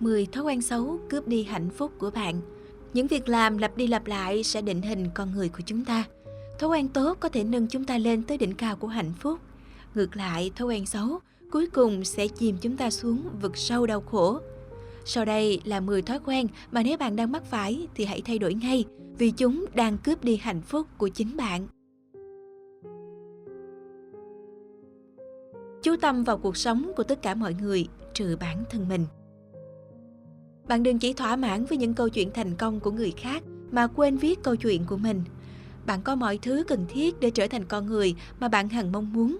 10 thói quen xấu cướp đi hạnh phúc của bạn. Những việc làm lặp đi lặp lại sẽ định hình con người của chúng ta. Thói quen tốt có thể nâng chúng ta lên tới đỉnh cao của hạnh phúc. Ngược lại, thói quen xấu cuối cùng sẽ chìm chúng ta xuống vực sâu đau khổ. Sau đây là 10 thói quen mà nếu bạn đang mắc phải thì hãy thay đổi ngay vì chúng đang cướp đi hạnh phúc của chính bạn. Chú tâm vào cuộc sống của tất cả mọi người trừ bản thân mình. Bạn đừng chỉ thỏa mãn với những câu chuyện thành công của người khác mà quên viết câu chuyện của mình. Bạn có mọi thứ cần thiết để trở thành con người mà bạn hằng mong muốn.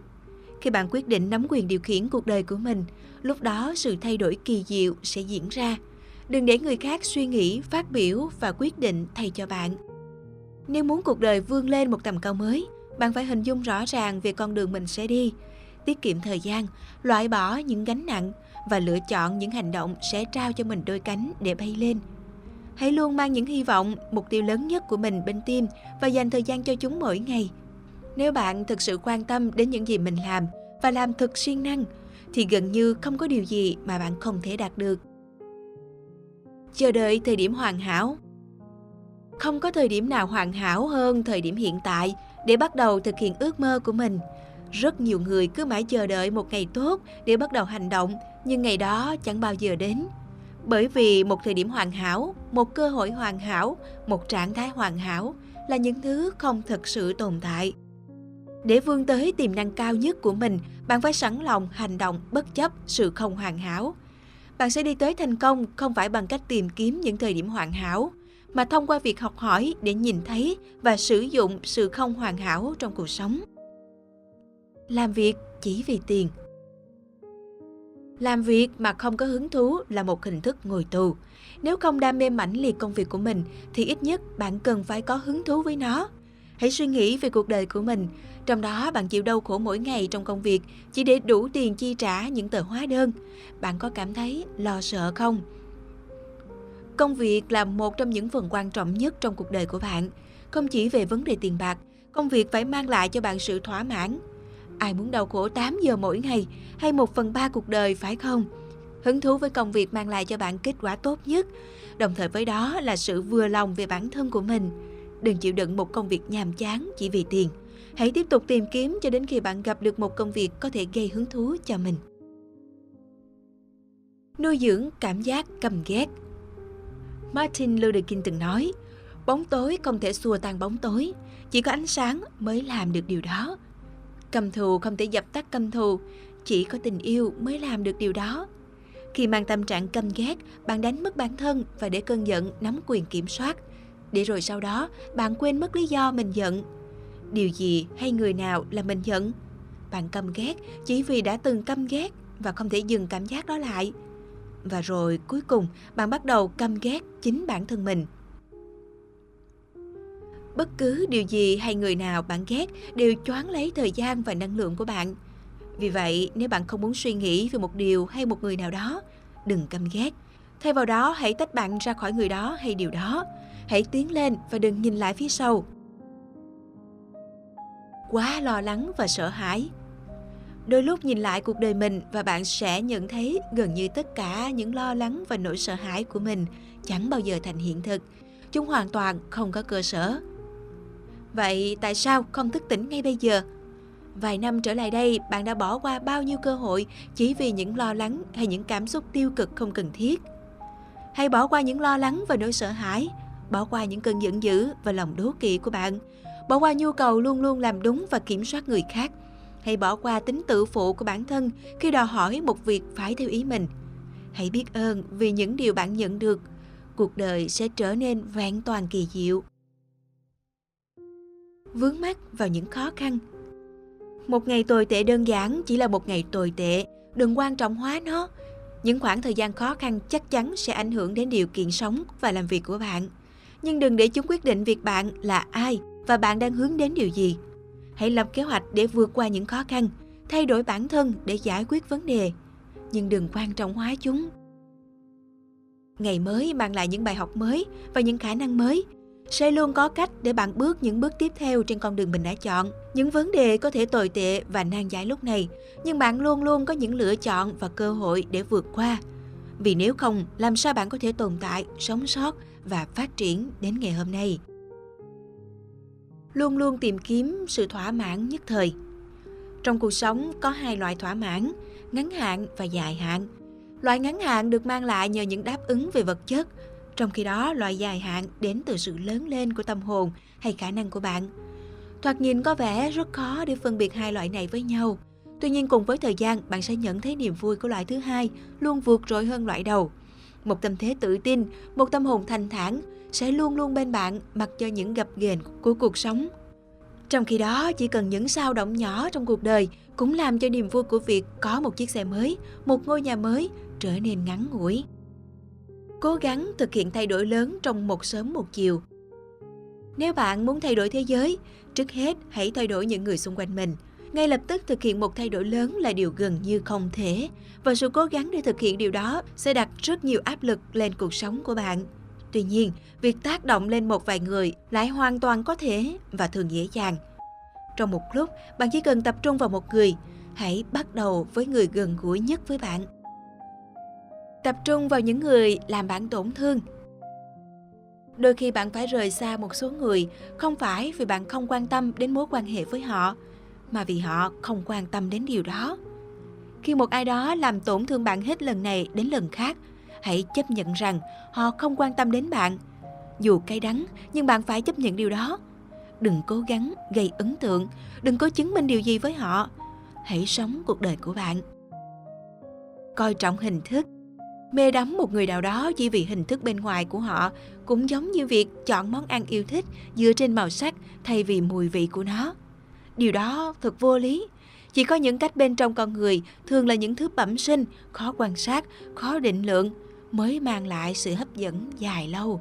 Khi bạn quyết định nắm quyền điều khiển cuộc đời của mình, lúc đó sự thay đổi kỳ diệu sẽ diễn ra. Đừng để người khác suy nghĩ, phát biểu và quyết định thay cho bạn. Nếu muốn cuộc đời vươn lên một tầm cao mới, bạn phải hình dung rõ ràng về con đường mình sẽ đi, tiết kiệm thời gian, loại bỏ những gánh nặng và lựa chọn những hành động sẽ trao cho mình đôi cánh để bay lên. Hãy luôn mang những hy vọng, mục tiêu lớn nhất của mình bên tim và dành thời gian cho chúng mỗi ngày. Nếu bạn thực sự quan tâm đến những gì mình làm và làm thực siêng năng, thì gần như không có điều gì mà bạn không thể đạt được. Chờ đợi thời điểm hoàn hảo Không có thời điểm nào hoàn hảo hơn thời điểm hiện tại để bắt đầu thực hiện ước mơ của mình. Rất nhiều người cứ mãi chờ đợi một ngày tốt để bắt đầu hành động, nhưng ngày đó chẳng bao giờ đến. Bởi vì một thời điểm hoàn hảo, một cơ hội hoàn hảo, một trạng thái hoàn hảo là những thứ không thực sự tồn tại. Để vươn tới tiềm năng cao nhất của mình, bạn phải sẵn lòng hành động bất chấp sự không hoàn hảo. Bạn sẽ đi tới thành công không phải bằng cách tìm kiếm những thời điểm hoàn hảo, mà thông qua việc học hỏi để nhìn thấy và sử dụng sự không hoàn hảo trong cuộc sống. Làm việc chỉ vì tiền Làm việc mà không có hứng thú là một hình thức ngồi tù. Nếu không đam mê mãnh liệt công việc của mình thì ít nhất bạn cần phải có hứng thú với nó. Hãy suy nghĩ về cuộc đời của mình, trong đó bạn chịu đau khổ mỗi ngày trong công việc chỉ để đủ tiền chi trả những tờ hóa đơn. Bạn có cảm thấy lo sợ không? Công việc là một trong những phần quan trọng nhất trong cuộc đời của bạn. Không chỉ về vấn đề tiền bạc, công việc phải mang lại cho bạn sự thỏa mãn. Ai muốn đau khổ 8 giờ mỗi ngày hay một phần ba cuộc đời phải không? Hứng thú với công việc mang lại cho bạn kết quả tốt nhất, đồng thời với đó là sự vừa lòng về bản thân của mình. Đừng chịu đựng một công việc nhàm chán chỉ vì tiền. Hãy tiếp tục tìm kiếm cho đến khi bạn gặp được một công việc có thể gây hứng thú cho mình. Nuôi dưỡng cảm giác căm ghét Martin Luther King từng nói, bóng tối không thể xua tan bóng tối, chỉ có ánh sáng mới làm được điều đó. Căm thù không thể dập tắt căm thù, chỉ có tình yêu mới làm được điều đó. Khi mang tâm trạng căm ghét, bạn đánh mất bản thân và để cơn giận nắm quyền kiểm soát. Để rồi sau đó, bạn quên mất lý do mình giận. Điều gì hay người nào là mình giận? Bạn căm ghét chỉ vì đã từng căm ghét và không thể dừng cảm giác đó lại. Và rồi cuối cùng bạn bắt đầu căm ghét chính bản thân mình. Bất cứ điều gì hay người nào bạn ghét đều choáng lấy thời gian và năng lượng của bạn. Vì vậy, nếu bạn không muốn suy nghĩ về một điều hay một người nào đó, đừng căm ghét. Thay vào đó, hãy tách bạn ra khỏi người đó hay điều đó. Hãy tiến lên và đừng nhìn lại phía sau. Quá lo lắng và sợ hãi Đôi lúc nhìn lại cuộc đời mình và bạn sẽ nhận thấy gần như tất cả những lo lắng và nỗi sợ hãi của mình chẳng bao giờ thành hiện thực. Chúng hoàn toàn không có cơ sở. Vậy tại sao không thức tỉnh ngay bây giờ? Vài năm trở lại đây, bạn đã bỏ qua bao nhiêu cơ hội chỉ vì những lo lắng hay những cảm xúc tiêu cực không cần thiết? Hay bỏ qua những lo lắng và nỗi sợ hãi, bỏ qua những cơn giận dữ và lòng đố kỵ của bạn, bỏ qua nhu cầu luôn luôn làm đúng và kiểm soát người khác, hay bỏ qua tính tự phụ của bản thân khi đòi hỏi một việc phải theo ý mình. Hãy biết ơn vì những điều bạn nhận được, cuộc đời sẽ trở nên vẹn toàn kỳ diệu. Vướng mắt vào những khó khăn Một ngày tồi tệ đơn giản chỉ là một ngày tồi tệ, đừng quan trọng hóa nó. Những khoảng thời gian khó khăn chắc chắn sẽ ảnh hưởng đến điều kiện sống và làm việc của bạn. Nhưng đừng để chúng quyết định việc bạn là ai và bạn đang hướng đến điều gì. Hãy lập kế hoạch để vượt qua những khó khăn, thay đổi bản thân để giải quyết vấn đề, nhưng đừng quan trọng hóa chúng. Ngày mới mang lại những bài học mới và những khả năng mới. Sẽ luôn có cách để bạn bước những bước tiếp theo trên con đường mình đã chọn. Những vấn đề có thể tồi tệ và nan giải lúc này, nhưng bạn luôn luôn có những lựa chọn và cơ hội để vượt qua. vì nếu không, làm sao bạn có thể tồn tại, sống sót và phát triển đến ngày hôm nay. Luôn luôn tìm kiếm sự thỏa mãn nhất thời. Trong cuộc sống có hai loại thỏa mãn, ngắn hạn và dài hạn. Loại ngắn hạn được mang lại nhờ những đáp ứng về vật chất, trong khi đó loại dài hạn đến từ sự lớn lên của tâm hồn hay khả năng của bạn. Thoạt nhìn có vẻ rất khó để phân biệt hai loại này với nhau. Tuy nhiên cùng với thời gian, bạn sẽ nhận thấy niềm vui của loại thứ hai luôn vượt trội hơn loại đầu. Một tâm thế tự tin, một tâm hồn thanh thản sẽ luôn luôn bên bạn mặc cho những gập ghềnh của cuộc sống. Trong khi đó, chỉ cần những sao động nhỏ trong cuộc đời cũng làm cho niềm vui của việc có một chiếc xe mới, một ngôi nhà mới trở nên ngắn ngủi. Cố gắng thực hiện thay đổi lớn trong một sớm một chiều. Nếu bạn muốn thay đổi thế giới, trước hết hãy thay đổi những người xung quanh mình. Ngay lập tức thực hiện một thay đổi lớn là điều gần như không thể và sự cố gắng để thực hiện điều đó sẽ đặt rất nhiều áp lực lên cuộc sống của bạn. Tuy nhiên, việc tác động lên một vài người lại hoàn toàn có thể và thường dễ dàng. Trong một lúc, bạn chỉ cần tập trung vào một người, hãy bắt đầu với người gần gũi nhất với bạn. Tập trung vào những người làm bạn tổn thương. Đôi khi bạn phải rời xa một số người không phải vì bạn không quan tâm đến mối quan hệ với họ, mà vì họ không quan tâm đến điều đó. Khi một ai đó làm tổn thương bạn hết lần này đến lần khác, hãy chấp nhận rằng họ không quan tâm đến bạn. Dù cay đắng, nhưng bạn phải chấp nhận điều đó. Đừng cố gắng gây ấn tượng, đừng có chứng minh điều gì với họ. Hãy sống cuộc đời của bạn. Coi trọng hình thức Mê đắm một người nào đó chỉ vì hình thức bên ngoài của họ cũng giống như việc chọn món ăn yêu thích dựa trên màu sắc thay vì mùi vị của nó. Điều đó thật vô lý. Chỉ có những cách bên trong con người thường là những thứ bẩm sinh, khó quan sát, khó định lượng mới mang lại sự hấp dẫn dài lâu.